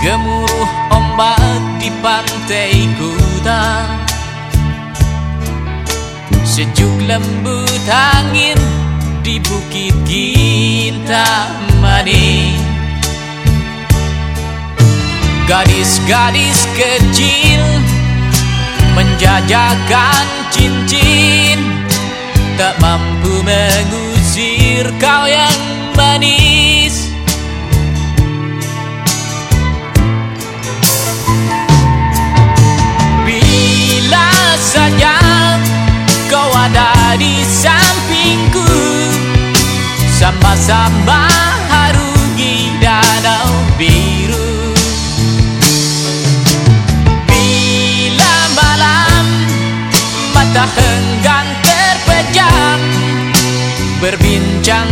Gemuruh ombak di pantai kuta Sejuk lembut angin di bukit Kintamani Gadis-gadis kecil menjajakan cincin. Tak mampu mengusir kau yang manis Berbincang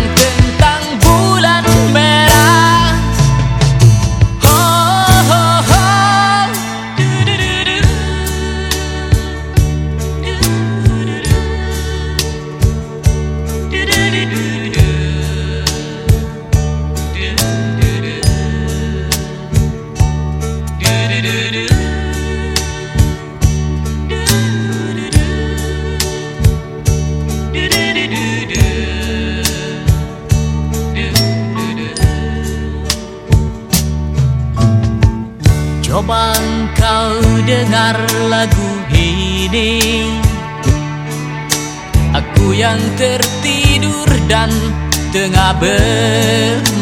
Coba kau dengar lagu ini. Aku yang tertidur dan tengah bermimpi.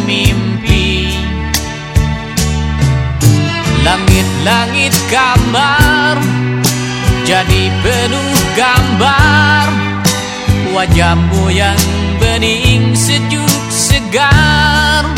Langit-langit kamar Jadi penuh gambar. Wajahmu yang bening sejuk segar